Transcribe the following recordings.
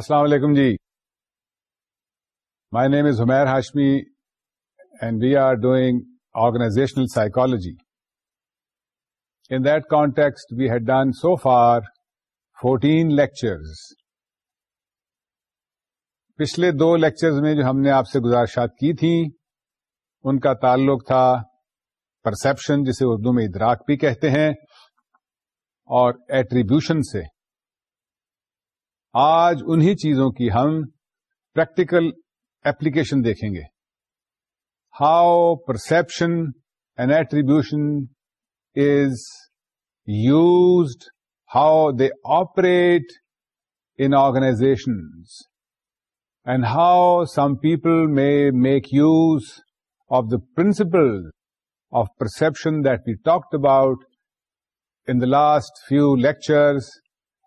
السلام علیکم جی مائی نیم از زمیر Hashmi and we are doing organizational psychology in that context we had done so far fourteen lectures پچھلے دو lectures میں جو ہم نے آپ سے گزارشات کی تھیں ان کا تعلق تھا پرسپشن جسے اردو میں ادراک بھی کہتے ہیں اور ایٹریبیوشن سے آج انہی چیزوں کی ہم پریکٹیکل ایپلیکیشن دیکھیں گے how perception and attribution is used how they operate in organization and how some people میں make use of the principle of perception that we talked about in the last few lectures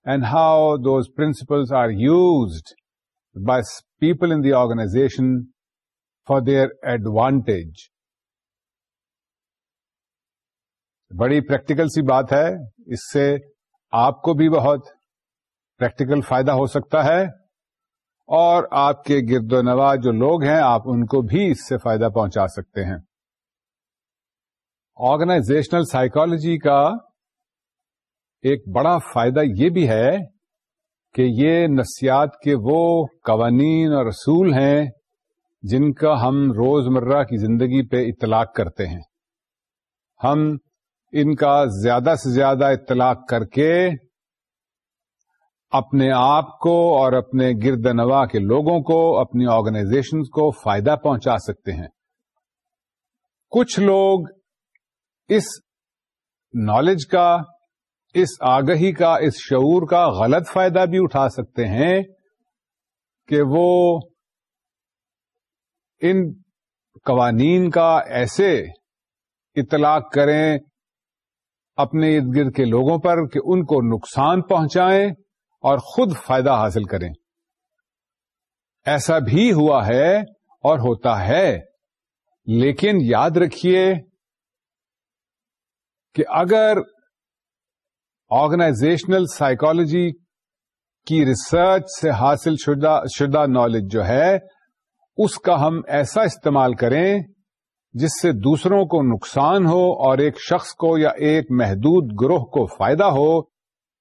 those principles are used by people in the organization for their advantage بڑی practical سی بات ہے اس سے آپ کو بھی بہت پریکٹیکل فائدہ ہو سکتا ہے اور آپ کے گرد و نواز جو لوگ ہیں آپ ان کو بھی اس سے فائدہ پہنچا سکتے ہیں آرگنائزیشنل سائیکولوجی کا ایک بڑا فائدہ یہ بھی ہے کہ یہ نفسیات کے وہ قوانین اور اصول ہیں جن کا ہم روز مرہ کی زندگی پہ اطلاق کرتے ہیں ہم ان کا زیادہ سے زیادہ اطلاق کر کے اپنے آپ کو اور اپنے گرد نوا کے لوگوں کو اپنی آرگنائزیشن کو فائدہ پہنچا سکتے ہیں کچھ لوگ اس نالج کا اس آگہی کا اس شعور کا غلط فائدہ بھی اٹھا سکتے ہیں کہ وہ ان قوانین کا ایسے اطلاق کریں اپنے ارد گرد کے لوگوں پر کہ ان کو نقصان پہنچائیں اور خود فائدہ حاصل کریں ایسا بھی ہوا ہے اور ہوتا ہے لیکن یاد رکھیے کہ اگر آرگنائزیشنل سائیکولوجی کی ریسرچ سے حاصل شدہ نالج جو ہے اس کا ہم ایسا استعمال کریں جس سے دوسروں کو نقصان ہو اور ایک شخص کو یا ایک محدود گروہ کو فائدہ ہو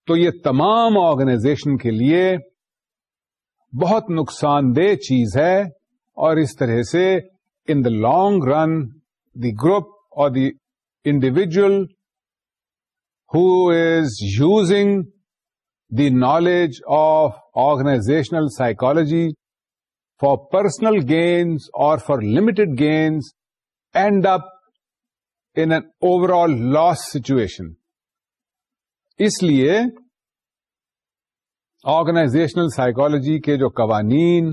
تو یہ تمام آرگنائزیشن کے لیے بہت نقصان دہ چیز ہے اور اس طرح سے in the long run the group اور the individual who is using the knowledge of organizational psychology for personal gains or for limited gains end up in an overall loss situation. اس لیے آرگنائزیشنل سائیکالوجی کے جو قوانین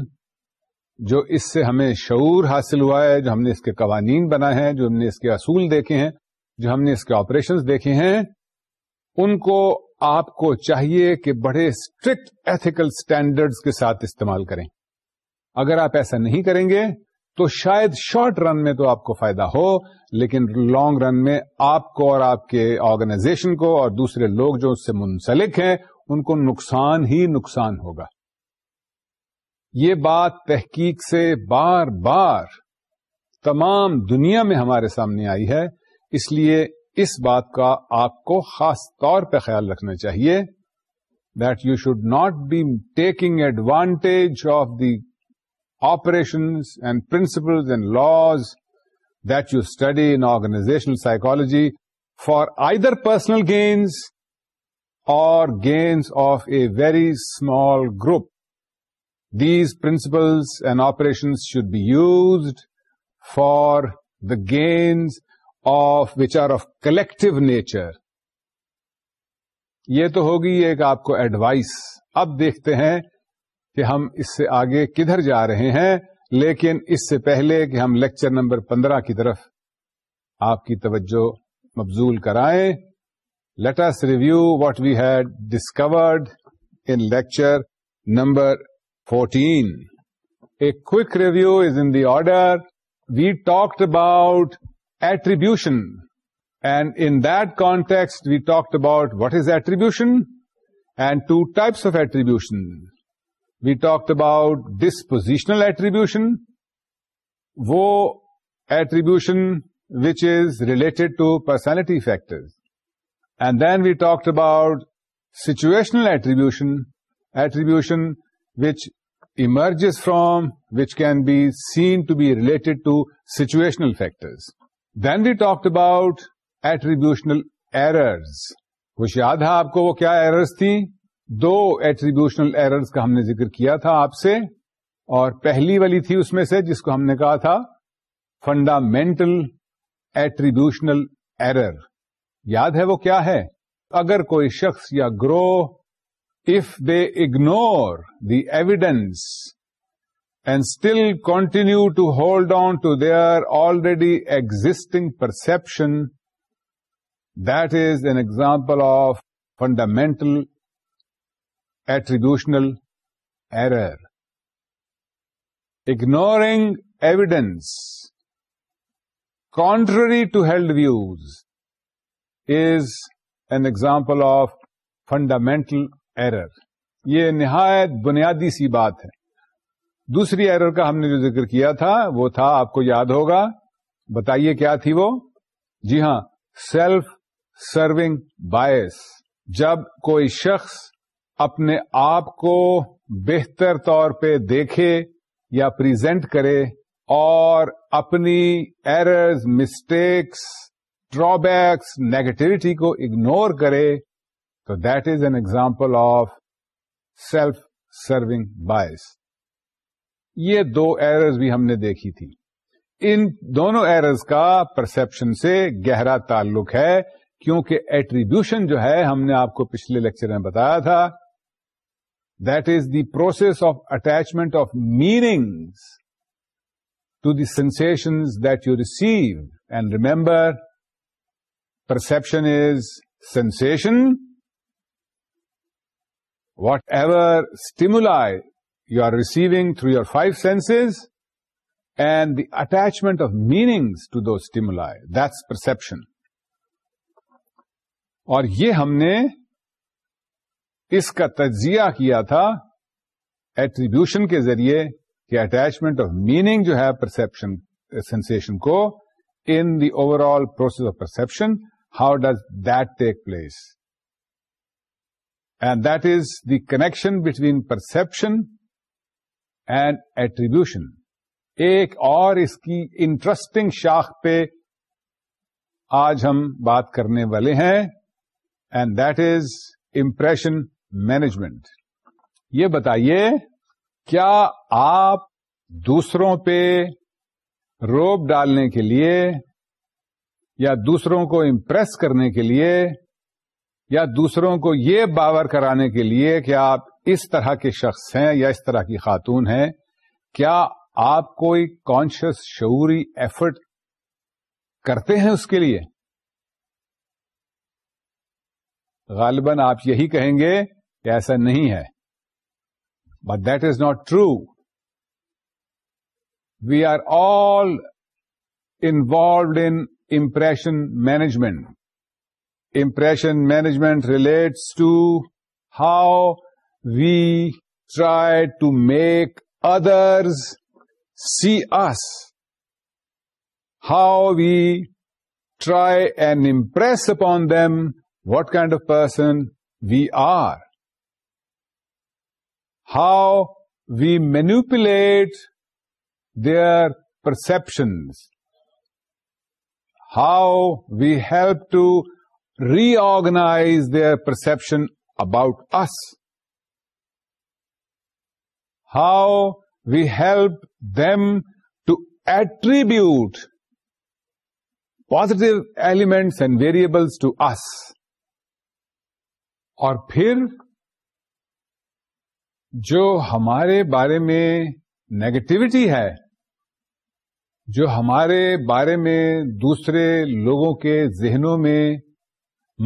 جو اس سے ہمیں شعور حاصل ہوا ہے جو ہم نے اس کے قوانین بنا ہیں جو ہم نے اس کے اصول دیکھے ہیں جو ہم نے اس کے آپریشنز دیکھے ہیں ان کو آپ کو چاہیے کہ بڑے اسٹرکٹ ایتھیکل اسٹینڈرڈ کے ساتھ استعمال کریں اگر آپ ایسا نہیں کریں گے تو شاید شارٹ رن میں تو آپ کو فائدہ ہو لیکن لانگ رن میں آپ کو اور آپ کے آرگنائزیشن کو اور دوسرے لوگ جو اس سے منسلک ہیں ان کو نقصان ہی نقصان ہوگا یہ بات تحقیق سے بار بار تمام دنیا میں ہمارے سامنے آئی ہے اس لیے بات کا آپ کو خاص طور پہ خیال رکھنا چاہیے that you should not be taking advantage of the operations and principles and laws that you study in organizational psychology for either personal games or games of a very small group these principles and operations should be used for the games of which are of collective nature یہ تو ہوگی ایک آپ کو advice اب دیکھتے ہیں کہ ہم اس سے آگے کدھر جا رہے ہیں لیکن اس سے پہلے کہ ہم لیکچر نمبر پندرہ کی طرف آپ کی توجہ مبزول کرائیں let's review what we had discussed in lecture number fourteen a quick review is in the order we talked about attribution. And in that context, we talked about what is attribution and two types of attribution. We talked about dispositional attribution, wo attribution which is related to personality factors. And then we talked about situational attribution, attribution which emerges from, which can be seen to be related to situational factors. Then we talked about attributional errors کچھ یاد ہے آپ کو وہ کیا errors تھی دو attributional errors کا ہم نے ذکر کیا تھا آپ سے اور پہلی والی تھی اس میں سے جس کو ہم نے کہا تھا فنڈامینٹل ایٹریبیوشنل ایرر یاد ہے وہ کیا ہے اگر کوئی شخص یا گرو if they ignore the evidence and still continue to hold on to their already existing perception that is an example of fundamental attributional error ignoring evidence contrary to held views is an example of fundamental error یہ نہایت بنیادی سی بات ہے دوسری error کا ہم نے جو ذکر کیا تھا وہ تھا آپ کو یاد ہوگا بتائیے کیا تھی وہ جی ہاں سیلف سرونگ بایس جب کوئی شخص اپنے آپ کو بہتر طور پہ دیکھے یا پریزینٹ کرے اور اپنی errors mistakes drawbacks negativity کو اگنور کرے تو that is an example of self serving bias یہ دو ایررز بھی ہم نے دیکھی تھی ان دونوں ایررز کا پرسپشن سے گہرا تعلق ہے کیونکہ ایٹریبیوشن جو ہے ہم نے آپ کو پچھلے لیکچر میں بتایا تھا that is the process of attachment of meanings to the sensations that you receive and remember perception is sensation whatever stimuli you are receiving through your five senses and the attachment of meanings to stimuli. That's perception اور یہ ہم نے اس کا تجزیہ کیا تھا attribution کے ذریعے کہ اٹیچمنٹ آف میننگ جو ہے پرسپشن سینسن eh, کو in the overall process of perception how does that take place and that is the connection between perception and attribution ایک اور اس کی انٹرسٹنگ شاخ پہ آج ہم بات کرنے والے ہیں and that is impression management یہ بتائیے کیا آپ دوسروں پہ روب ڈالنے کے لیے یا دوسروں کو امپریس کرنے کے لیے یا دوسروں کو یہ باور کرانے کے لیے کہ آپ اس طرح کے شخص ہیں یا اس طرح کی خاتون ہیں کیا آپ کوئی کانشیس شعوری ایفرٹ کرتے ہیں اس کے لیے غالباً آپ یہی کہیں گے کہ ایسا نہیں ہے but that is not true we are all involved in impression management impression management relates to how we try to make others see us, how we try and impress upon them what kind of person we are, how we manipulate their perceptions, how we help to reorganize their perception about us. How help them to attribute positive elements and variables to us. اور پھر جو ہمارے بارے میں negativity ہے جو ہمارے بارے میں دوسرے لوگوں کے ذہنوں میں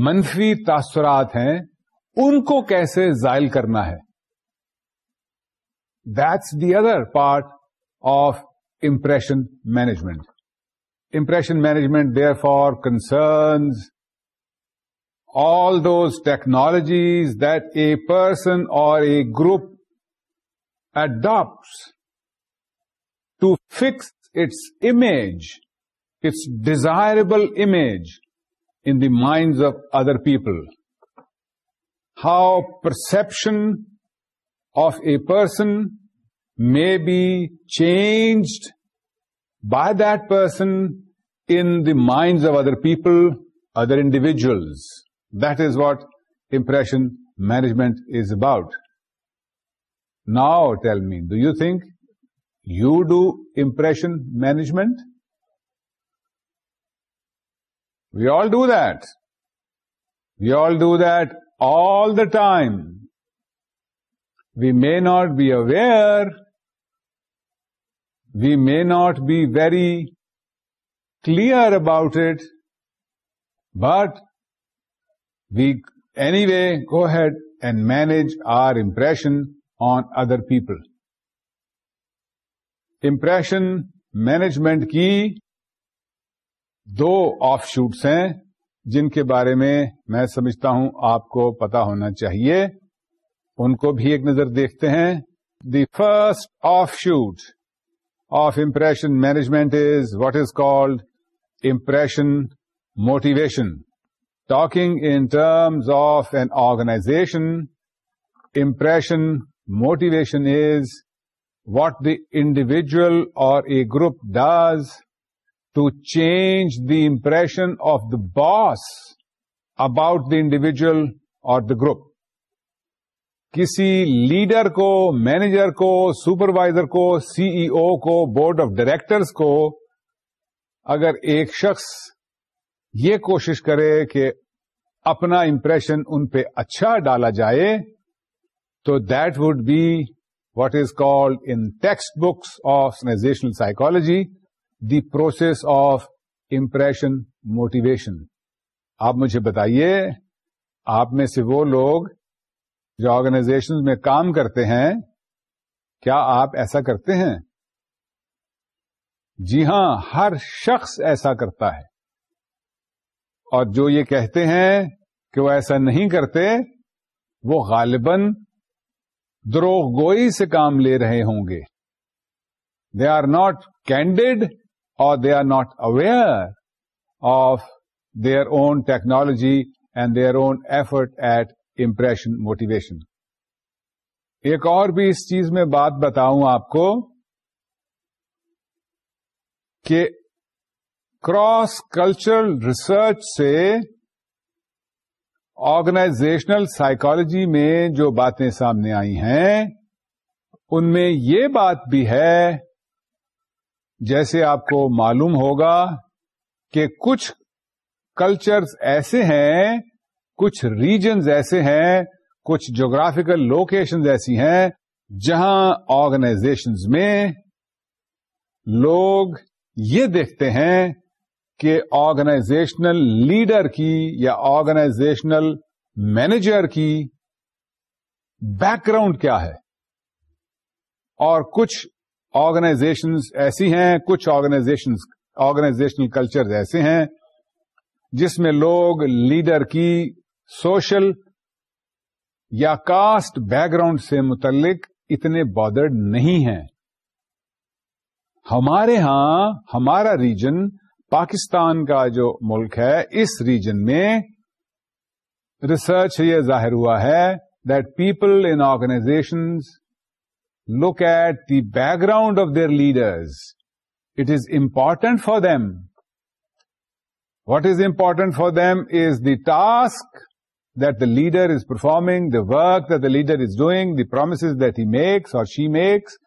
منفی تاثرات ہیں ان کو کیسے زائل کرنا ہے That's the other part of impression management. Impression management, therefore, concerns all those technologies that a person or a group adopts to fix its image, its desirable image in the minds of other people. How perception of a person may be changed by that person in the minds of other people, other individuals. That is what impression management is about. Now tell me, do you think you do impression management? We all do that. We all do that all the time. We may not be aware we may not be very clear about it but we anyway go ahead and our our impression on other people impression management کی دو offshoots ہیں جن کے بارے میں میں سمجھتا ہوں آپ کو پتا ہونا چاہیے ان کو بھی ایک نظر دیکھتے ہیں the first offshoot of impression management is what is called impression motivation talking in terms of an organization impression motivation is what the individual or a group does to change the impression of the boss about the individual or the group کسی leader کو manager کو supervisor کو C E O کو board of directors کو اگر ایک شخص یہ کوشش کرے کہ اپنا امپریشن ان پہ اچھا ڈالا جائے تو that would be what is called in textbooks of official psychology the process of impression motivation آپ مجھے بتائیے آپ میں سے وہ لوگ جو آرگنائزیشن میں کام کرتے ہیں کیا آپ ایسا کرتے ہیں جی ہاں ہر شخص ایسا کرتا ہے اور جو یہ کہتے ہیں کہ وہ ایسا نہیں کرتے وہ غالباً دروغ گوئی سے کام لے رہے ہوں گے they are not candid or they are not aware of their own technology and their own effort at impression motivation ایک اور بھی اس چیز میں بات بتاؤں آپ کو کہ کراس کلچرل ریسرچ سے آرگنائزیشنل سائیکالوجی میں جو باتیں سامنے آئی ہیں ان میں یہ بات بھی ہے جیسے آپ کو معلوم ہوگا کہ کچھ کلچرز ایسے ہیں کچھ ریجنز ایسے ہیں کچھ جغرافیکل لوکیشنز ایسی ہیں جہاں آرگنائزیشنز میں لوگ یہ دیکھتے ہیں کہ آرگنائزیشنل لیڈر کی یا آرگنائزیشنل مینیجر کی بیک گراؤنڈ کیا ہے اور کچھ آرگنائزیشنز ایسی ہیں کچھ آرگنائزیشن آرگنائزیشنل کلچر ایسے ہیں جس میں لوگ لیڈر کی سوشل یا کاسٹ بیک گراؤنڈ سے متعلق اتنے بادرڈ نہیں ہیں ہمارے ہاں ہمارا ریجن پاکستان کا جو ملک ہے اس ریجن میں ریسرچ یہ ظاہر ہوا ہے that people in organization look at the background of their leaders it is important for them what is important for them is the task that the leader is performing, the work that the leader is doing, the promises that he makes or she makes,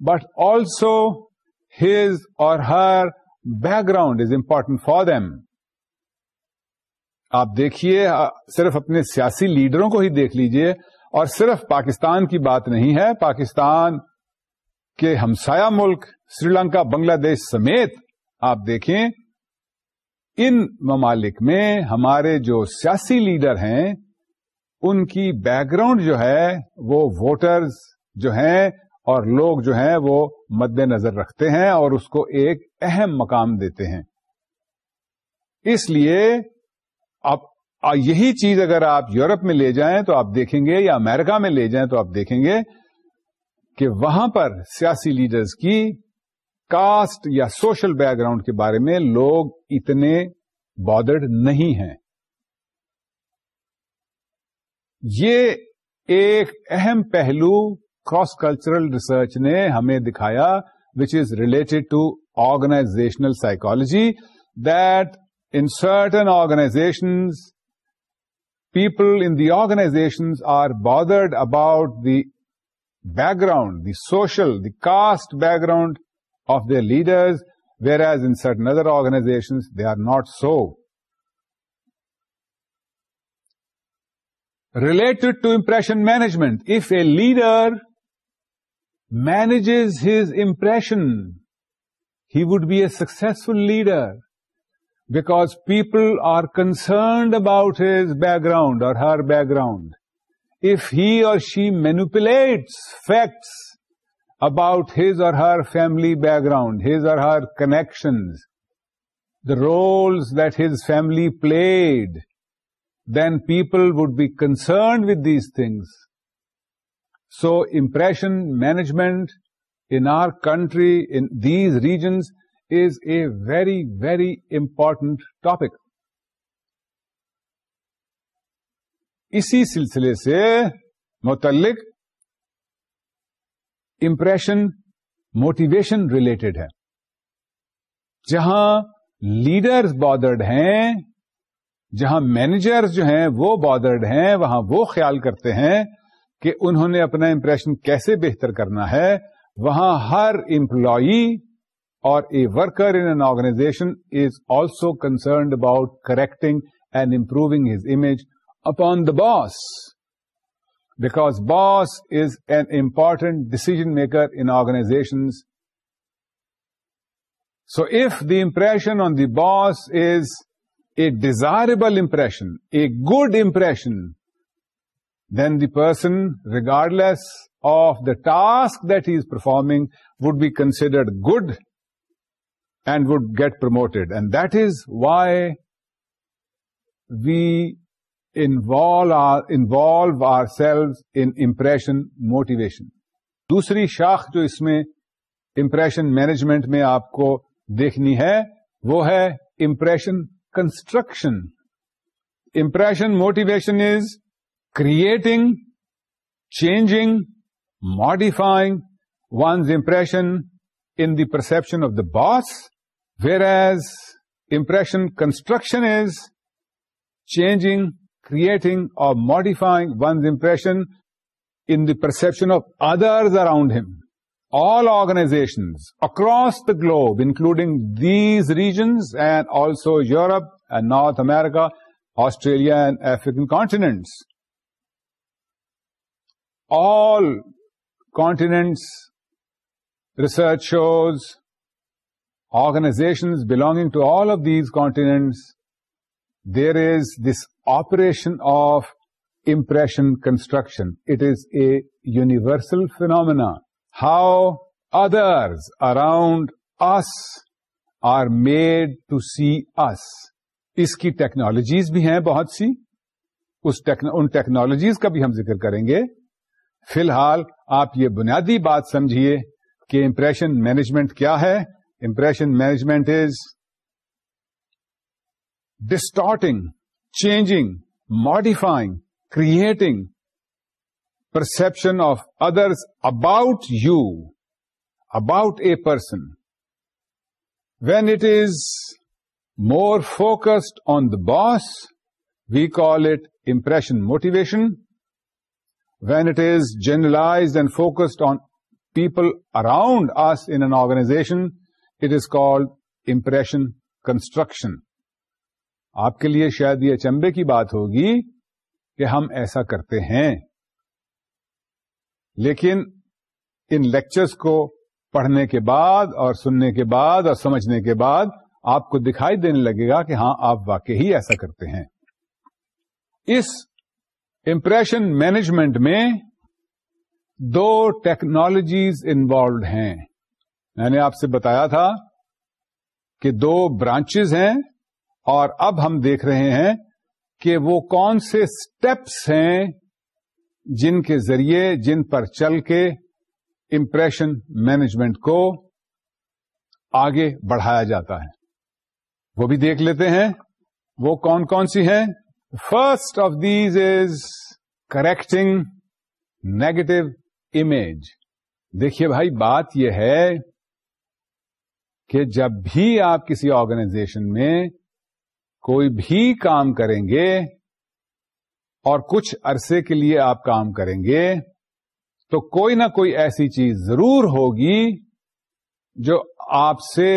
but also his or her background is important for them. آپ دیکھیے صرف اپنے سیاسی لیڈروں کو ہی دیکھ لیجئے اور صرف پاکستان کی بات نہیں ہے پاکستان کے ہمسایہ ملک سری لنکا بنگلہ دیش سمیت آپ دیکھیں ان ممالک میں ہمارے جو سیاسی لیڈر ہیں ان کی بیک گراؤنڈ جو ہے وہ ووٹرز جو ہیں اور لوگ جو ہیں وہ مد نظر رکھتے ہیں اور اس کو ایک اہم مقام دیتے ہیں اس لیے آپ یہی چیز اگر آپ یورپ میں لے جائیں تو آپ دیکھیں گے یا امریکہ میں لے جائیں تو آپ دیکھیں گے کہ وہاں پر سیاسی لیڈرز کی کاسٹ یا سوشل بیک گراؤنڈ کے بارے میں لوگ اتنے بادرڈ نہیں ہیں یہ ایک اہم پہلو کراس کلچرل ریسرچ نے ہمیں دکھایا which is related to organizational psychology that in certain organizations people in the organizations are bothered about the background the social the caste background of their leaders, whereas in certain other organizations, they are not so. Related to impression management, if a leader manages his impression, he would be a successful leader because people are concerned about his background or her background. If he or she manipulates facts about his or her family background his or her connection the roles that his family played then people would be concern with these things so impression management in our country in these regions is a very very important topic اسی سلسلے سے متعلق impression motivation related ہے جہاں leader bothered ہیں جہاں manager جو ہیں وہ بادرڈ ہیں وہاں وہ خیال کرتے ہیں کہ انہوں نے اپنا امپریشن کیسے بہتر کرنا ہے وہاں ہر employee or a worker in organization is also concerned about correcting and improving his image upon the boss because boss is an important decision maker in organizations. So if the impression on the boss is a desirable impression, a good impression, then the person, regardless of the task that he is performing, would be considered good and would get promoted. And that is why we involve ourselves impression motivation دوسری شاخ جو اس میں impression management میں آپ کو دیکھنی ہے وہ ہے impression construction impression motivation is creating changing modifying one's impression in the perception of the boss whereas impression construction is changing creating or modifying one's impression in the perception of others around him. All organizations across the globe, including these regions and also Europe and North America, Australia and African continents, all continents, research shows, organizations belonging to all of these continents, there is this operation of impression construction it is a universal phenomena how others around us are made to see us اس کی technologies بھی ہیں بہت سی اس ان technologies کا بھی ہم ذکر کریں گے فی الحال آپ یہ بنیادی بات سمجھیے کہ امپریشن مینجمنٹ کیا ہے impression management is distorting changing, modifying, creating perception of others about you, about a person. When it is more focused on the boss, we call it impression motivation. When it is generalized and focused on people around us in an organization, it is called impression construction. آپ کے لیے شاید یہ چمبے کی بات ہوگی کہ ہم ایسا کرتے ہیں لیکن ان لیکچرز کو پڑھنے کے بعد اور سننے کے بعد اور سمجھنے کے بعد آپ کو دکھائی دینے لگے گا کہ ہاں آپ واقعی ہی ایسا کرتے ہیں اس امپریشن مینجمنٹ میں دو ٹیکنالوجیز انوالوڈ ہیں میں نے آپ سے بتایا تھا کہ دو برانچز ہیں اور اب ہم دیکھ رہے ہیں کہ وہ کون سے اسٹیپس ہیں جن کے ذریعے جن پر چل کے امپریشن مینجمنٹ کو آگے بڑھایا جاتا ہے وہ بھی دیکھ لیتے ہیں وہ کون کون سی ہیں first of these is correcting negative image دیکھیے بھائی بات یہ ہے کہ جب بھی آپ کسی آرگنائزیشن میں کوئی بھی کام کریں گے اور کچھ عرصے کے لیے آپ کام کریں گے تو کوئی نہ کوئی ایسی چیز ضرور ہوگی جو آپ سے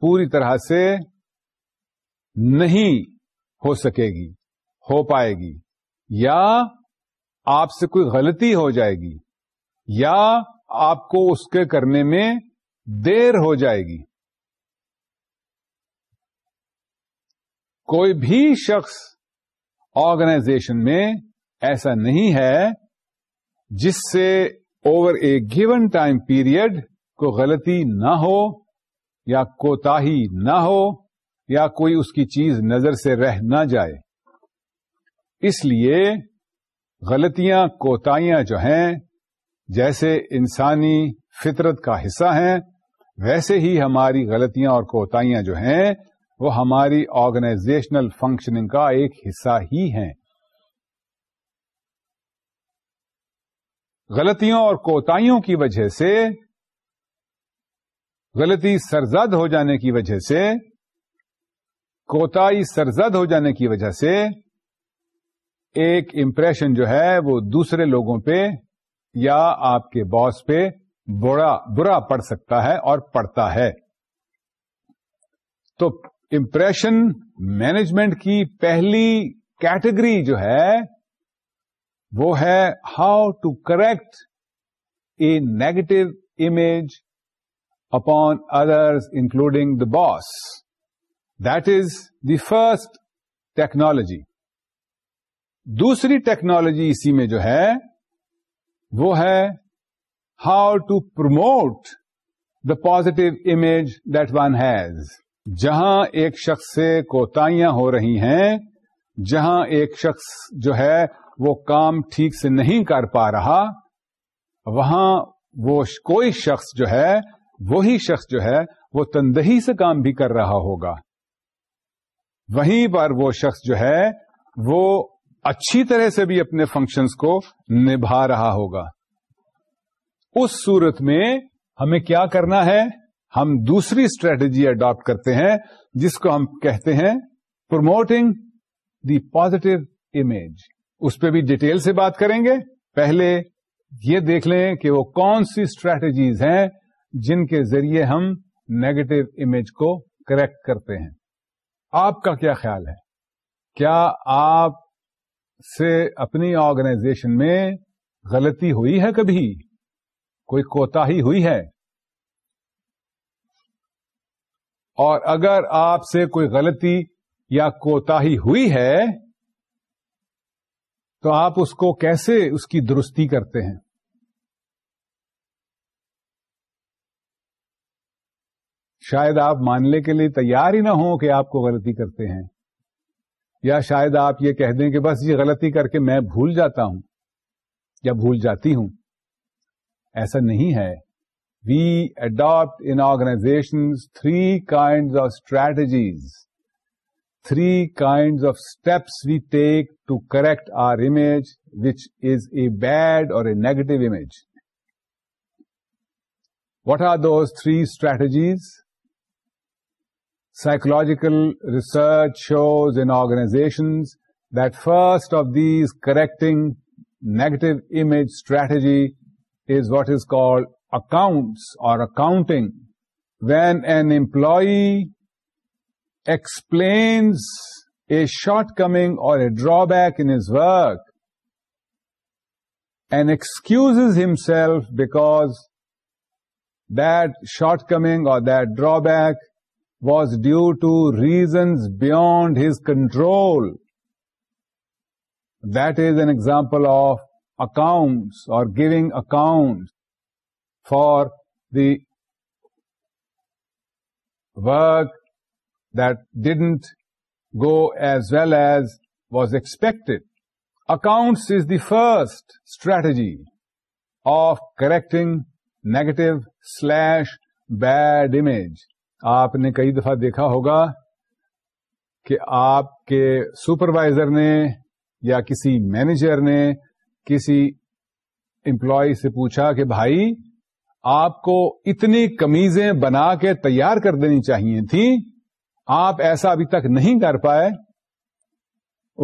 پوری طرح سے نہیں ہو سکے گی ہو پائے گی یا آپ سے کوئی غلطی ہو جائے گی یا آپ کو اس کے کرنے میں دیر ہو جائے گی کوئی بھی شخص آرگنائزیشن میں ایسا نہیں ہے جس سے over a given time period کو غلطی نہ ہو یا کوتاہی نہ ہو یا کوئی اس کی چیز نظر سے رہ نہ جائے اس لیے غلطیاں کوتاہیاں جو ہیں جیسے انسانی فطرت کا حصہ ہیں ویسے ہی ہماری غلطیاں اور کوتاہیاں جو ہیں وہ ہماری آرگنائزیشنل فنکشننگ کا ایک حصہ ہی ہیں غلطیوں اور کوتاوں کی وجہ سے غلطی سرزد ہو جانے کی وجہ سے کوتاہی سرزد ہو جانے کی وجہ سے ایک امپریشن جو ہے وہ دوسرے لوگوں پہ یا آپ کے باس پہ برا برا پڑ سکتا ہے اور پڑتا ہے تو امپریشن مینجمنٹ کی پہلی کیٹیگری جو ہے وہ ہے how to correct a negative image upon others including the boss that is the first technology دوسری ٹیکنالوجی اسی میں جو ہے وہ ہے how to promote the positive image that one has جہاں ایک شخص سے کوتاہیاں ہو رہی ہیں جہاں ایک شخص جو ہے وہ کام ٹھیک سے نہیں کر پا رہا وہاں وہ کوئی شخص جو ہے وہی شخص جو ہے وہ تندہی سے کام بھی کر رہا ہوگا وہیں پر وہ شخص جو ہے وہ اچھی طرح سے بھی اپنے فنکشنز کو نبھا رہا ہوگا اس صورت میں ہمیں کیا کرنا ہے ہم دوسری اسٹریٹجی اڈاپٹ کرتے ہیں جس کو ہم کہتے ہیں پروموٹنگ دی پوزیٹو امیج اس پہ بھی ڈیٹیل سے بات کریں گے پہلے یہ دیکھ لیں کہ وہ کون سی اسٹریٹجیز ہیں جن کے ذریعے ہم نیگیٹو امیج کو کریکٹ کرتے ہیں آپ کا کیا خیال ہے کیا آپ سے اپنی آرگنائزیشن میں غلطی ہوئی ہے کبھی کوئی کوتا ہی ہوئی ہے اور اگر آپ سے کوئی غلطی یا کوتا ہوئی ہے تو آپ اس کو کیسے اس کی درستی کرتے ہیں شاید آپ ماننے کے لیے تیار ہی نہ ہوں کہ آپ کو غلطی کرتے ہیں یا شاید آپ یہ کہہ دیں کہ بس یہ غلطی کر کے میں بھول جاتا ہوں یا بھول جاتی ہوں ایسا نہیں ہے we adopt in organizations three kinds of strategies, three kinds of steps we take to correct our image, which is a bad or a negative image. What are those three strategies? Psychological research shows in organizations that first of these correcting negative image strategy is what is called accounts or accounting, when an employee explains a shortcoming or a drawback in his work and excuses himself because that shortcoming or that drawback was due to reasons beyond his control. That is an example of accounts or giving accounts. For the work didn't go as well as was expected accounts is the first strategy of correcting negative slash bad image آپ نے کئی دفعہ دیکھا ہوگا کہ آپ کے supervisor نے یا کسی مینیجر نے کسی امپلائی سے پوچھا کہ بھائی آپ کو اتنی کمیزیں بنا کے تیار کر دینی چاہیے تھی آپ ایسا ابھی تک نہیں کر پائے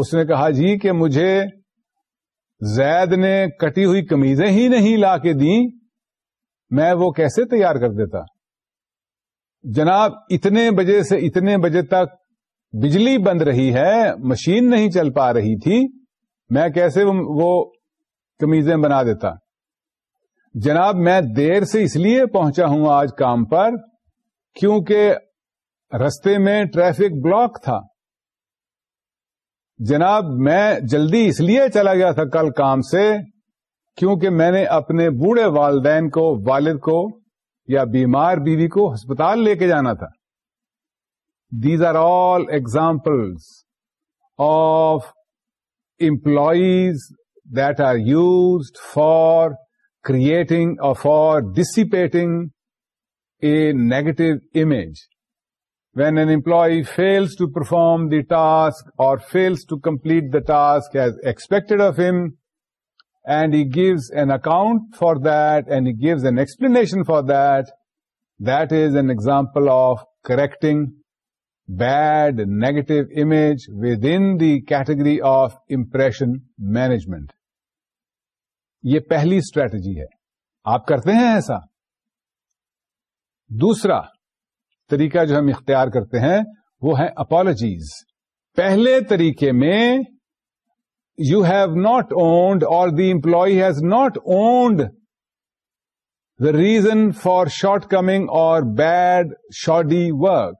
اس نے کہا جی کہ مجھے زید نے کٹی ہوئی کمیزیں ہی نہیں لا کے دی میں وہ کیسے تیار کر دیتا جناب اتنے بجے سے اتنے بجے تک بجلی بند رہی ہے مشین نہیں چل پا رہی تھی میں کیسے وہ کمیزیں بنا دیتا جناب میں دیر سے اس لیے پہنچا ہوں آج کام پر کیونکہ رستے میں ٹریفک بلاک تھا جناب میں جلدی اس لیے چلا گیا تھا کل کام سے کیونکہ میں نے اپنے بوڑھے والدین کو والد کو یا بیمار بیوی کو ہسپتال لے کے جانا تھا these are all example of employees that are used for creating or for dissipating a negative image. When an employee fails to perform the task or fails to complete the task as expected of him, and he gives an account for that, and he gives an explanation for that, that is an example of correcting bad negative image within the category of impression management. یہ پہلی strategy ہے آپ کرتے ہیں ایسا دوسرا طریقہ جو ہم اختیار کرتے ہیں وہ ہے اپالوجیز پہلے طریقے میں یو ہیو ناٹ اونڈ اور the employee has not owned the reason for shortcoming اور bad shoddy work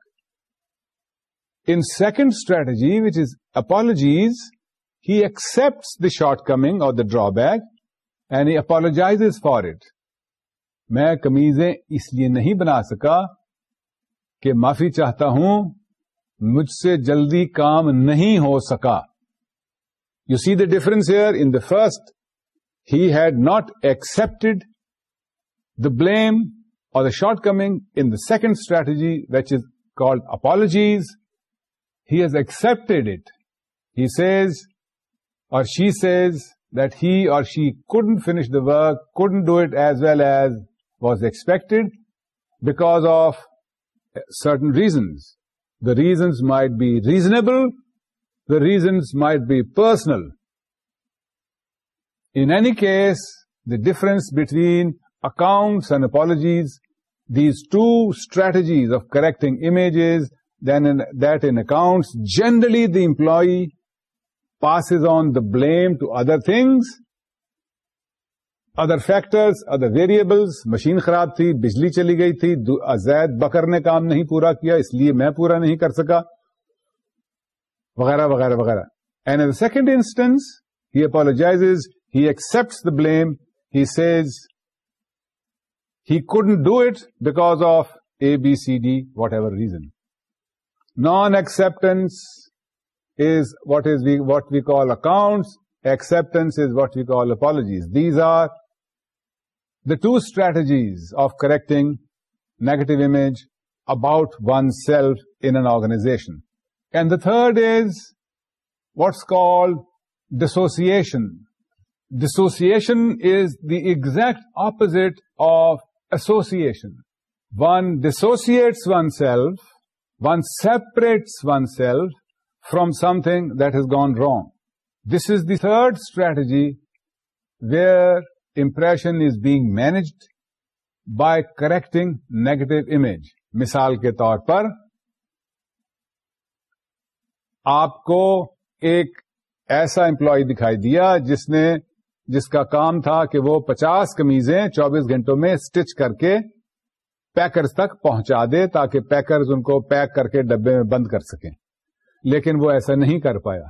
in second strategy which is apologies he accept the shortcoming اور the drawback apologizes for it میں کمیزیں اس لیے نہیں بنا سکا کہ معافی چاہتا ہوں مجھ سے جلدی کام نہیں ہو سکا you see the difference here in the first he had not accepted the blame اور the shortcoming in the second strategy which is called apologies he has accepted it he says اور she says that he or she couldn't finish the work, couldn't do it as well as was expected because of certain reasons. The reasons might be reasonable, the reasons might be personal. In any case, the difference between accounts and apologies, these two strategies of correcting images, that in accounts, generally the employee pass on the blame to other things other factors other variable machine خراب تھی بجلی چلی گئی تھی ازید بکر نے کام نہیں پورا کیا اس لیے میں پورا نہیں کر سکا وغیرہ وغیرہ وغیرہ and uh second instance he apologizes he accept the blame he says he could do it back of A B C D whatever reason non acceptance is what we call accounts. Acceptance is what we call apologies. These are the two strategies of correcting negative image about oneself in an organization. And the third is what's called dissociation. Dissociation is the exact opposite of association. One dissociates oneself, one separates oneself from something that gone gone This this is the third strategy where impression is being managed by correcting negative image مثال کے طور پر آپ کو ایک ایسا employee دکھائی دیا جس نے جس کا کام تھا کہ وہ پچاس کمیزیں چوبیس گھنٹوں میں اسٹچ کر کے پیکرز تک پہنچا دے تاکہ پیکرز ان کو پیک کر کے ڈبے میں بند کر سکیں لیکن وہ ایسا نہیں کر پایا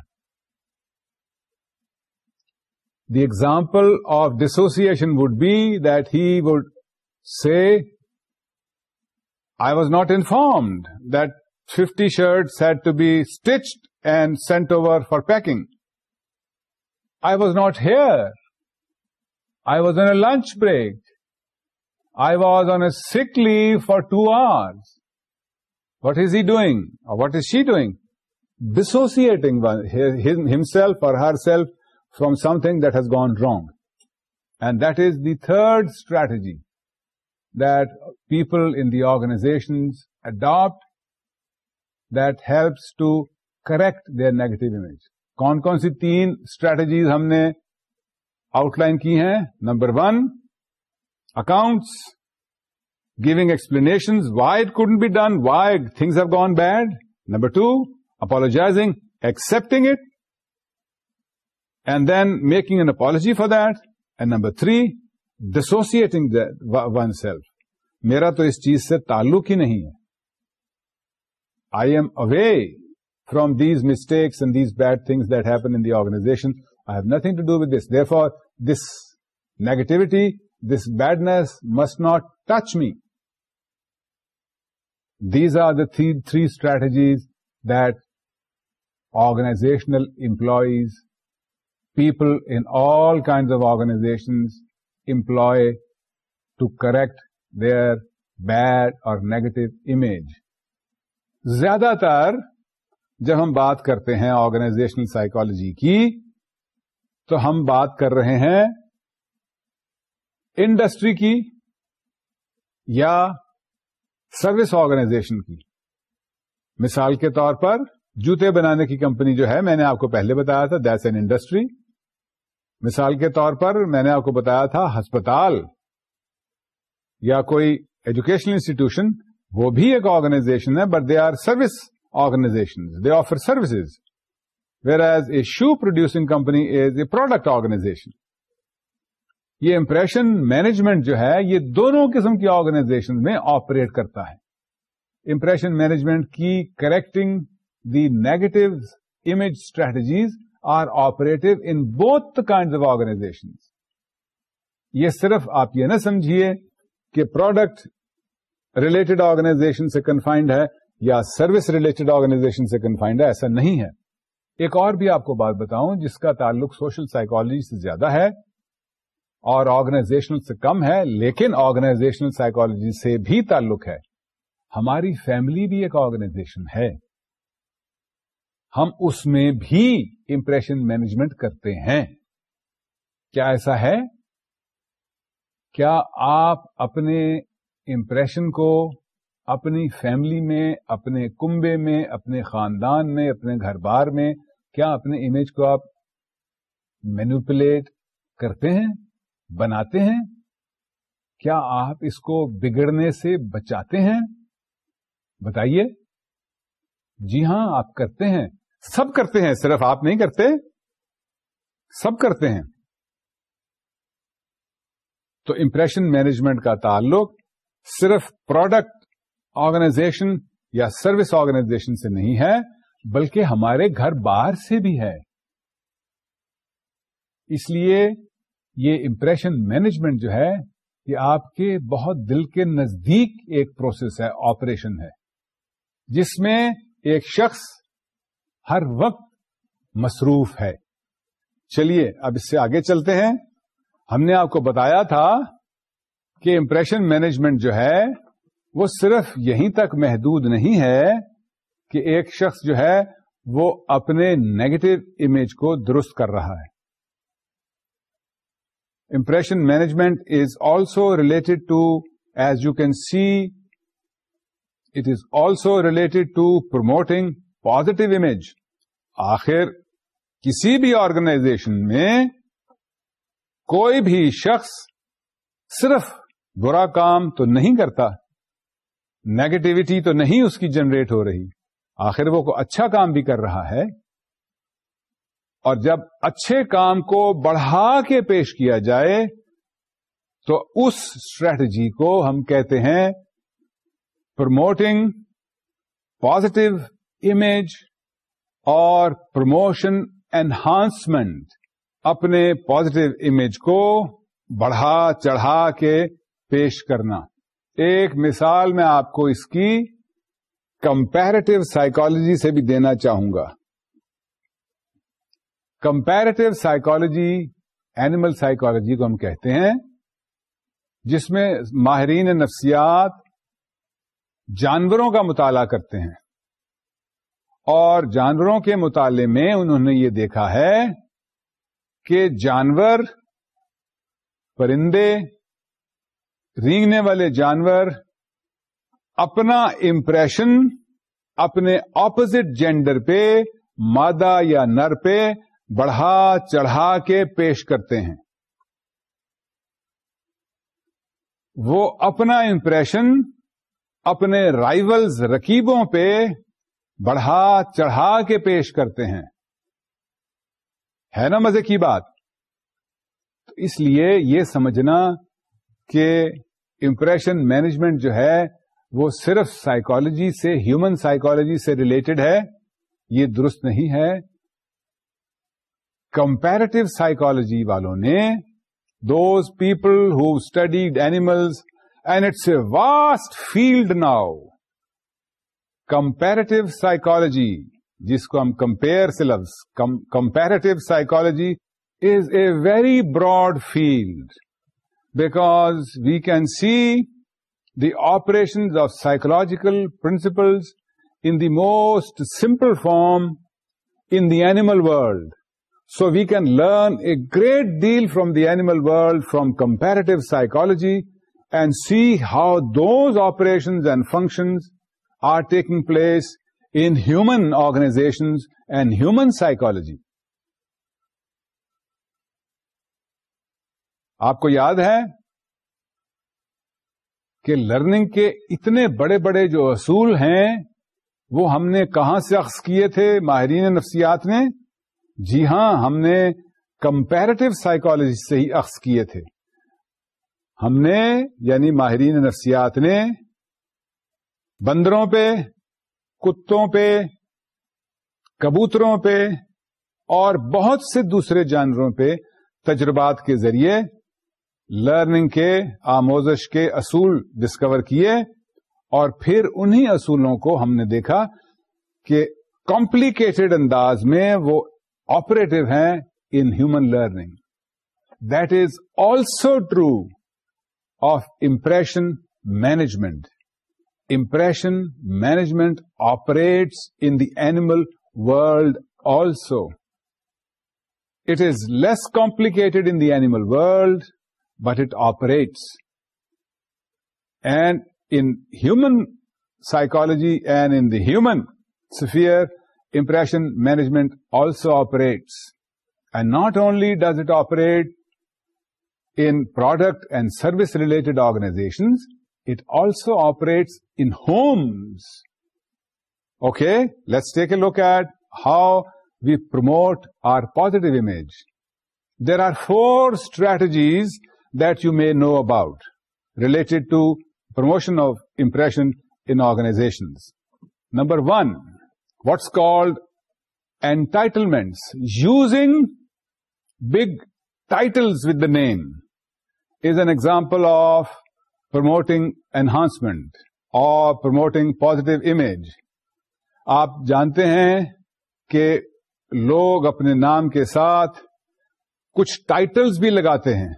the example of dissociation would be that he would say I was not informed that fifty shirt set to be stitched and sent over for packing I was not here I was on a lunch break I was on a sick leave for two hours what is he doing what is she doing dissociating himself اور herself from something that has gone wrong and that is the third strategy that people in the organisation adopt that helps to correct their negative image کون کون سی تین strategies ہم نے out line کی ہیں number one accounts giving explanation why it couldn't be done why things have gone bad number two apologizing, accepting it, it and then making apology for that, for that and number three oneself. Oneself میرا تو اس چیز سے تعلق ہی نہیں ہے I am away from these mistakes and these bad things that happen in the organisation I have nothing to do with this there for this negativity this badness must not touch me these are the three strategies that organisational employees people in all kinds of organisations employ to correct their bad اور negative image زیادہ تر جب ہم بات کرتے ہیں organizational psychology کی تو ہم بات کر رہے ہیں انڈسٹری کی یا سروس آرگنائزیشن کی مثال کے طور پر جوتے بنانے کی کمپنی جو ہے میں نے آپ کو پہلے بتایا تھا این انڈسٹری مثال کے طور پر میں نے آپ کو بتایا تھا ہسپتال یا کوئی ایجوکیشنل انسٹیٹیوشن وہ بھی ایک آرگنائزیشن ہے but they are service organization they offer services where as a shoe producing company is a product organization یہ امپریشن مینجمنٹ جو ہے یہ دونوں قسم کی آرگنائزیشن میں آپریٹ کرتا ہے امپریشن مینجمنٹ کی correcting the negative image strategies are operative in both kind of organization یہ صرف آپ یہ نہ سمجھیے کہ پروڈکٹ ریلیٹڈ آرگنائزیشن سے کنفائنڈ ہے یا سروس ریلیٹڈ آرگنائزیشن سے کنفائنڈ ہے ایسا نہیں ہے ایک اور بھی آپ کو بات بتاؤں جس کا تعلق سوشل سائیکولوجی سے زیادہ ہے اور آرگنائزیشنل سے کم ہے لیکن آرگنائزیشنل سائیکولوجی سے بھی تعلق ہے ہماری فیملی بھی ایک آرگنائزیشن ہے ہم اس میں بھی امپریشن مینجمنٹ کرتے ہیں کیا ایسا ہے کیا آپ اپنے امپریشن کو اپنی فیملی میں اپنے کنبے میں اپنے خاندان میں اپنے گھر بار میں کیا اپنے امیج کو آپ مینوپولیٹ کرتے ہیں بناتے ہیں کیا آپ اس کو بگڑنے سے بچاتے ہیں بتائیے جی ہاں آپ کرتے ہیں سب کرتے ہیں صرف آپ نہیں کرتے سب کرتے ہیں تو امپریشن مینجمنٹ کا تعلق صرف پروڈکٹ آرگنائزیشن یا سروس آرگنائزیشن سے نہیں ہے بلکہ ہمارے گھر باہر سے بھی ہے اس لیے یہ امپریشن مینجمنٹ جو ہے یہ آپ کے بہت دل کے نزدیک ایک پروسیس ہے آپریشن ہے جس میں ایک شخص ہر وقت مصروف ہے چلیے اب اس سے آگے چلتے ہیں ہم نے آپ کو بتایا تھا کہ امپریشن مینجمنٹ جو ہے وہ صرف یہیں تک محدود نہیں ہے کہ ایک شخص جو ہے وہ اپنے نیگیٹو امیج کو درست کر رہا ہے impression management is also related to as you can see it is also related to promoting positive image آخر کسی بھی آرگنائزیشن میں کوئی بھی شخص صرف برا کام تو نہیں کرتا نیگیٹیوٹی تو نہیں اس کی جنریٹ ہو رہی آخر وہ کوئی اچھا کام بھی کر رہا ہے اور جب اچھے کام کو بڑھا کے پیش کیا جائے تو اس اسٹریٹجی کو ہم کہتے ہیں پروموٹنگ پازیٹو امیج اور پروموشن انہانسمنٹ اپنے پوزیٹو امیج کو بڑھا چڑھا کے پیش کرنا ایک مثال میں آپ کو اس کی کمپیریٹو سائیکالوجی سے بھی دینا چاہوں گا کمپیریٹو سائیکالوجی اینیمل سائیکالوجی کو ہم کہتے ہیں جس میں ماہرین نفسیات جانوروں کا مطالعہ کرتے ہیں اور جانوروں کے مطالعے میں انہوں نے یہ دیکھا ہے کہ جانور پرندے رینگنے والے جانور اپنا امپریشن اپنے اپوزٹ جینڈر پہ مادہ یا نر پہ بڑھا چڑھا کے پیش کرتے ہیں وہ اپنا امپریشن اپنے رائولز رکیبوں پہ بڑھا چڑھا کے پیش کرتے ہیں ہے نا مزے کی بات تو اس لیے یہ سمجھنا کہ امپریشن مینجمنٹ جو ہے وہ صرف سائیکالوجی سے ہیومن سائیکالوجی سے ریلیٹڈ ہے یہ درست نہیں ہے کمپیرٹیو سائیکالوجی والوں نے those people who studied animals and it's a vast field now comparative psychology جس کو ہم کمپیئر سے لفظ comparative psychology is a very broad field because we can see the operations of psychological principles in the most simple form in the animal world so we can learn a great deal from the animal world from comparative psychology and see how those operations and functions are taking place in human organization and human psychology آپ کو یاد ہے کہ learning کے اتنے بڑے بڑے جو اصول ہیں وہ ہم نے کہاں سے اخذ کیے تھے ماہرین نفسیات نے جی ہاں ہم نے کمپیرٹیو سائیکالوجی سے ہی اخذ کیے تھے ہم نے یعنی ماہرین نفسیات نے بندروں پہ کتوں پہ کبوتروں پہ اور بہت سے دوسرے جانوروں پہ تجربات کے ذریعے لرننگ کے آموزش کے اصول ڈسکور کیے اور پھر انہی اصولوں کو ہم نے دیکھا کہ کمپلیکیٹڈ انداز میں وہ آپریٹو ہیں in human learning that is also true of impression management impression management operates in the animal world also. It is less complicated in the animal world, but it operates. And in human psychology and in the human sphere, impression management also operates. And not only does it operate in product and service related organizations, it also operates in homes. Okay, let's take a look at how we promote our positive image. There are 4 strategies that you may know about related to promotion of impression in organizations. Number 1, what's called entitlements, using big titles with the name is an example of promoting enhancement اور promoting positive image آپ جانتے ہیں کہ لوگ اپنے نام کے ساتھ کچھ ٹائٹلز بھی لگاتے ہیں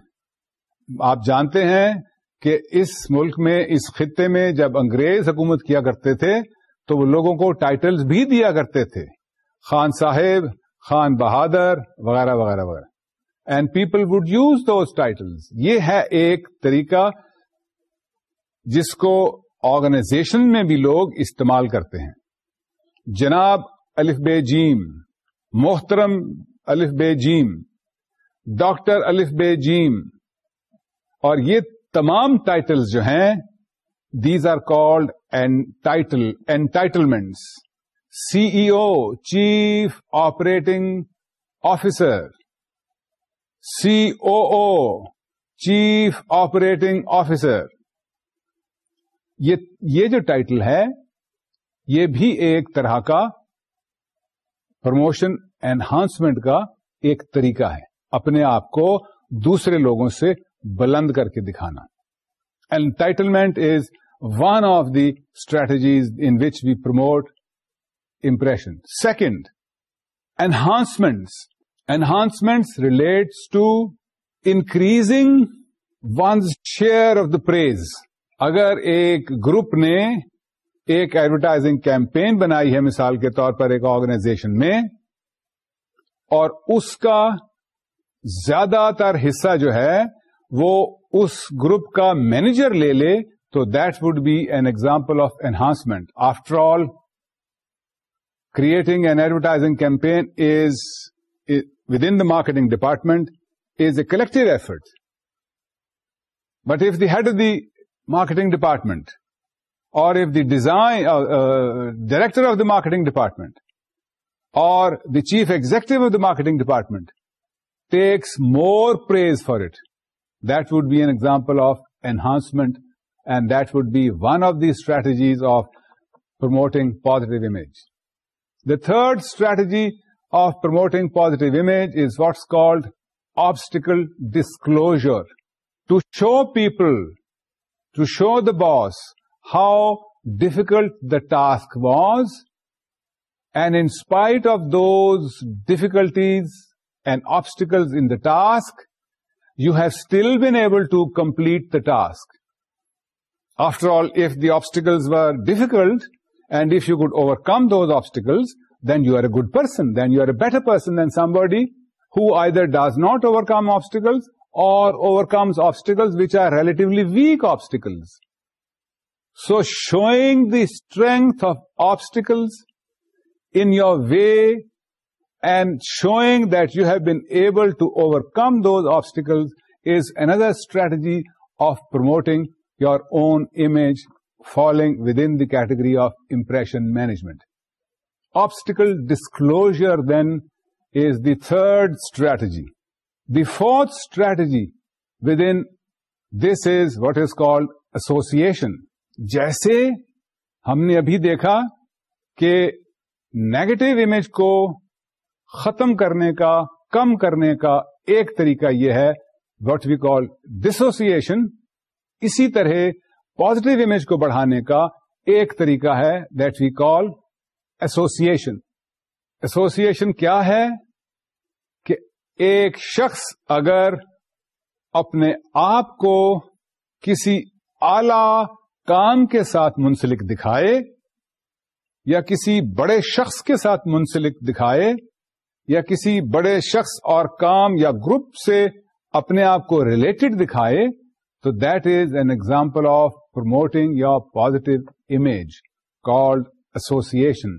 آپ جانتے ہیں کہ اس ملک میں اس خطے میں جب انگریز حکومت کیا کرتے تھے تو وہ لوگوں کو ٹائٹلز بھی دیا کرتے تھے خان صاحب خان بہادر وغیرہ وغیرہ وغیرہ and people would use those titles یہ ہے ایک طریقہ جس کو آرگنائزیشن میں بھی لوگ استعمال کرتے ہیں جناب الف بے جیم محترم الف بے جیم ڈاکٹر الف بے جیم اور یہ تمام ٹائٹلز جو ہیں these are called entitlements C E O chief operating officer C O O chief operating officer یہ جو ٹائٹل ہے یہ بھی ایک طرح کا پروموشن اینہانسمنٹ کا ایک طریقہ ہے اپنے آپ کو دوسرے لوگوں سے بلند کر کے دکھانا entitlement is one of the strategies in which we promote impression second enhancements enhancements relates to increasing one's share of the praise اگر ایک گروپ نے ایک ایڈورٹائزنگ کیمپین بنائی ہے مثال کے طور پر ایک آرگنائزیشن میں اور اس کا زیادہ تر حصہ جو ہے وہ اس گروپ کا مینیجر لے لے تو that would be an example of enhancement after all creating an advertising campaign is within the marketing department is a collective effort but if the head of the marketing department, or if the uh, uh, director of the marketing department or the chief executive of the marketing department takes more praise for it, that would be an example of enhancement, and that would be one of the strategies of promoting positive image. The third strategy of promoting positive image is what's called obstacle disclosure. To show people to show the boss how difficult the task was, and in spite of those difficulties and obstacles in the task, you have still been able to complete the task. After all, if the obstacles were difficult, and if you could overcome those obstacles, then you are a good person, then you are a better person than somebody who either does not overcome obstacles or overcomes obstacles which are relatively weak obstacles. So showing the strength of obstacles in your way and showing that you have been able to overcome those obstacles is another strategy of promoting your own image, falling within the category of impression management. Obstacle disclosure then is the third strategy. Fourth strategy within this is what is called association. جیسے ہم نے ابھی دیکھا کہ negative image کو ختم کرنے کا کم کرنے کا ایک طریقہ یہ ہے واٹ وی کال ڈسوسیشن اسی طرح پازیٹو امیج کو بڑھانے کا ایک طریقہ ہے that we call association association کیا ہے ایک شخص اگر اپنے آپ کو کسی اعلی کام کے ساتھ منسلک دکھائے یا کسی بڑے شخص کے ساتھ منسلک دکھائے یا کسی بڑے شخص اور کام یا گروپ سے اپنے آپ کو ریلیٹڈ دکھائے تو that is an example of promoting your positive image called association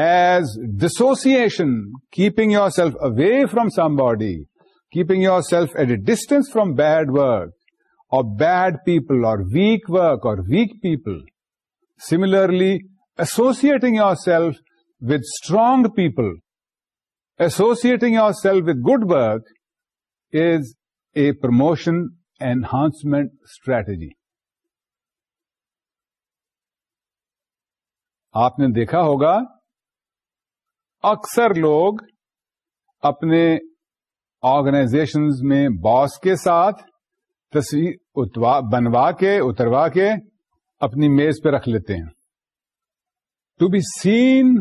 as dissociation keeping yourself away from somebody keeping yourself at a distance from bad work اور bad people اور weak work اور weak people similarly associating yourself with strong people associating yourself with good work is a promotion اینہانسمینٹ strategy آپ نے دیکھا ہوگا اکثر لوگ اپنے آرگنائزیشنز میں باس کے ساتھ تصویر بنوا کے اتروا کے اپنی میز پہ رکھ لیتے ہیں to be seen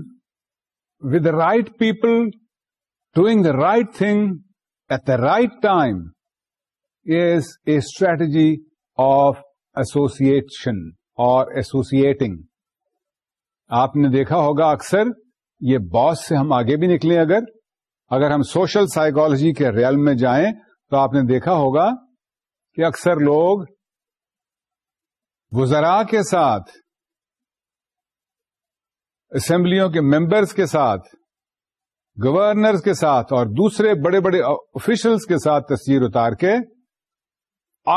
with right people doing the right thing at the right time is a strategy of association اور ایسوسیٹنگ آپ نے دیکھا ہوگا اکثر یہ باس سے ہم آگے بھی نکلے اگر اگر ہم سوشل سائیکالوجی کے ریل میں جائیں تو آپ نے دیکھا ہوگا کہ اکثر لوگ وزرا کے ساتھ اسمبلیوں کے ممبرس کے ساتھ گورنر کے ساتھ اور دوسرے بڑے بڑے آفیشلس کے ساتھ تصویر اتار کے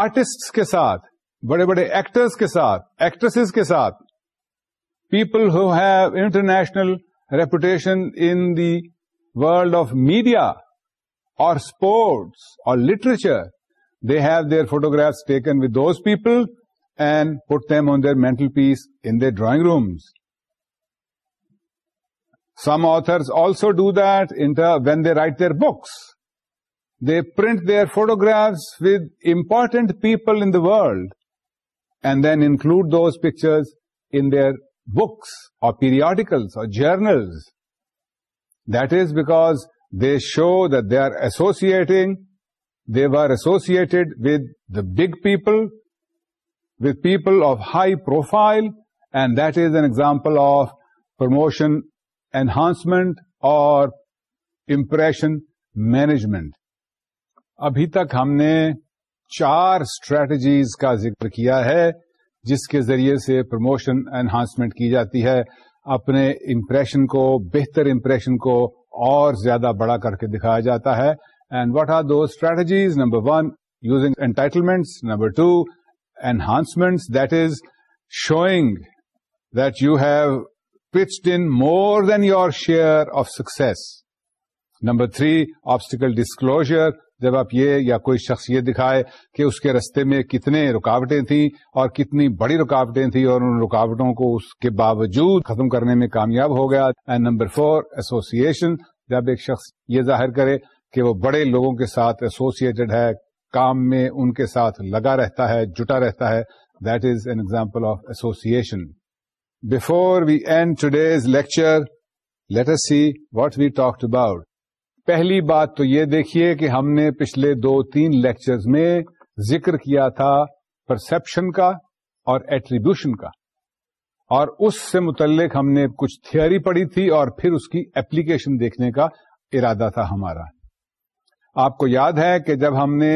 آرٹسٹ کے ساتھ بڑے بڑے ایکٹرس کے ساتھ ایکٹریس کے ساتھ people who have international reputation in the world of media or sports or literature, they have their photographs taken with those people and put them on their mantelpiece in their drawing rooms. Some authors also do that when they write their books. They print their photographs with important people in the world and then include those pictures in their books اور periodicals اور journals that is back they show they are associating they were associated with the big people with people of high profile and that is an example of promotion enhancement اور impression management ابھی تک ہم نے چار strategies کا ذکر کیا ہے جس کے ذریعے سے پروموشن انہانسمنٹ کی جاتی ہے اپنے امپریشن کو بہتر امپریشن کو اور زیادہ بڑا کر کے دکھایا جاتا ہے and what are do strategies number one using entitlements number two enhancements that is showing that you have pitched in more than your share of success number three obstacle disclosure جب آپ یہ یا کوئی شخص یہ دکھائے کہ اس کے رستے میں کتنے رکاوٹیں تھیں اور کتنی بڑی رکاوٹیں تھیں اور ان رکاوٹوں کو اس کے باوجود ختم کرنے میں کامیاب ہو گیا اینڈ نمبر فور ایسوسیشن جب ایک شخص یہ ظاہر کرے کہ وہ بڑے لوگوں کے ساتھ ایسوسیٹڈ ہے کام میں ان کے ساتھ لگا رہتا ہے جٹا رہتا ہے that is an example of association before we end today's lecture later see what we talk about پہلی بات تو یہ دیکھیے کہ ہم نے پچھلے دو تین لیکچرز میں ذکر کیا تھا پرسپشن کا اور ایٹریبیوشن کا اور اس سے متعلق ہم نے کچھ تھیوری پڑھی تھی اور پھر اس کی ایپلیکیشن دیکھنے کا ارادہ تھا ہمارا آپ کو یاد ہے کہ جب ہم نے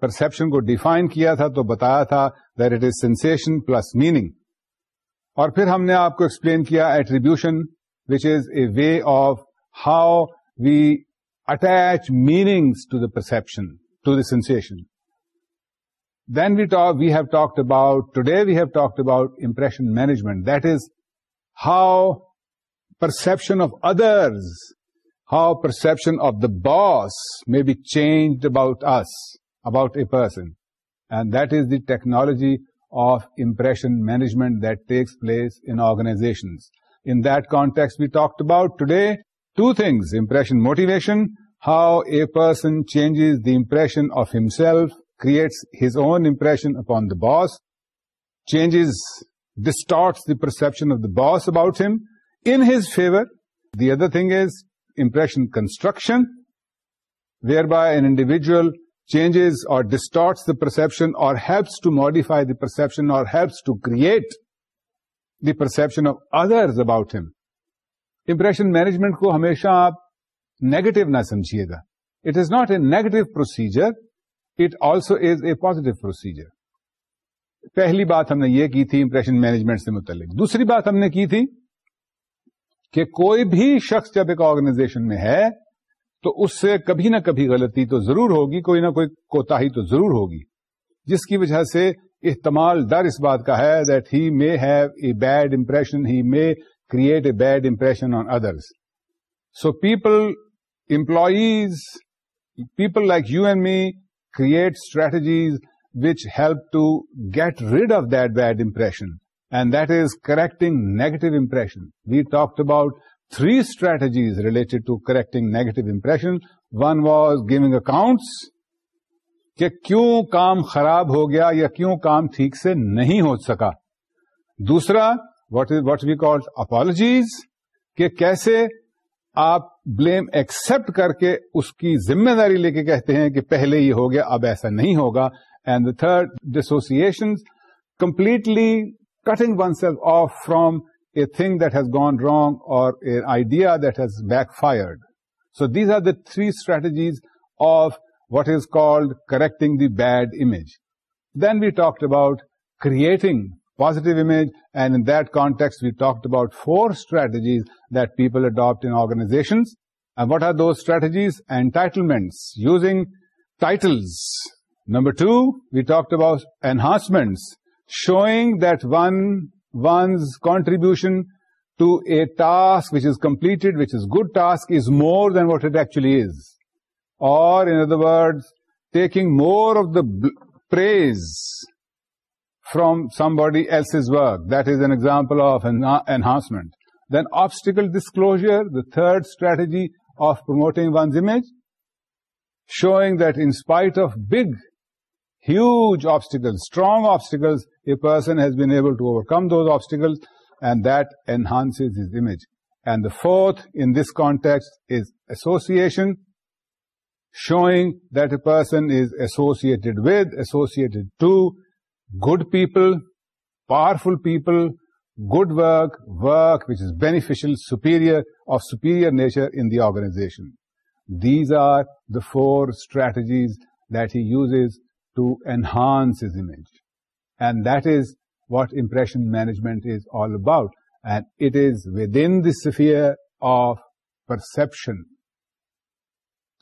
پرسپشن کو ڈیفائن کیا تھا تو بتایا تھا that it is sensation plus meaning اور پھر ہم نے آپ کو ایکسپلین کیا attribution which is a way of how we attach meanings to the perception, to the sensation. Then today we have talked about impression management. That is how perception of others, how perception of the boss may be changed about us, about a person. And that is the technology of impression management that takes place in organizations. In that context, we talked about today Two things, impression motivation, how a person changes the impression of himself, creates his own impression upon the boss, distorts the perception of the boss about him in his favor. The other thing is impression construction, whereby an individual changes or distorts the perception or helps to modify the perception or helps to create the perception of others about him. Impression management کو ہمیشہ آپ negative نہ سمجھیے گا it is not a negative procedure it also is a positive procedure پہلی بات ہم نے یہ کی تھی امپریشن مینجمنٹ سے متعلق دوسری بات ہم نے کی تھی کہ کوئی بھی شخص جب ایک آرگنائزیشن میں ہے تو اس سے کبھی نہ کبھی غلطی تو ضرور ہوگی کوئی نہ کوئی کوتا تو ضرور ہوگی جس کی وجہ سے احتمال ڈر اس بات کا ہے that he may have a bad impression he may create a bad impression on others. So people, employees, people like you and me create strategies which help to get rid of that bad impression. And that is correcting negative impression. We talked about three strategies related to correcting negative impression. One was giving accounts. کہ کیوں کام خراب ہو گیا یا کیوں کام ٹھیک سے نہیں ہو سکا دوسرا what is what we call apologies کہ کیسے آپ بلیم ایکسپٹ کر کے اس کی ذمہ داری لے کے کہتے ہیں کہ پہلے یہ ہو گیا اب ایسا نہیں ہوگا and the third dissociation completely cutting one self off from a thing that has gone wrong اور a idea that has backfired so these are the three strategies of what is called correcting the bad image then we talk about creating positive image. And in that context, we talked about 4 strategies that people adopt in organizations. And what are those strategies? Entitlements, using titles. Number 2, we talked about enhancements, showing that one's contribution to a task which is completed, which is good task, is more than what it actually is. Or in other words, taking more of the praise from somebody else's work. That is an example of enhancement. Then obstacle disclosure, the third strategy of promoting one's image, showing that in spite of big, huge obstacles, strong obstacles, a person has been able to overcome those obstacles, and that enhances his image. And the fourth in this context is association, showing that a person is associated with, associated to, good people, powerful people, good work, work which is beneficial, superior, of superior nature in the organization. These are the four strategies that he uses to enhance his image. And that is what impression management is all about. And it is within the sphere of perception.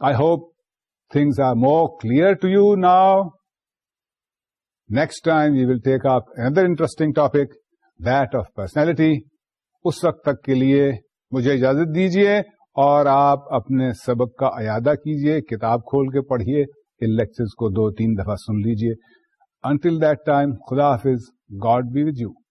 I hope things are more clear to you now. Next time you will take up another interesting topic that of personality اس وقت تک کے لیے مجھے اجازت دیجیے اور آپ اپنے سبق کا اعادہ کیجیے کتاب کھول کے پڑھیے ان لیکچر کو دو تین دفعہ سن لیجیے انٹل دیٹ ٹائم خدا حافظ گاڈ بی ود یو